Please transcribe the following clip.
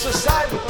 society.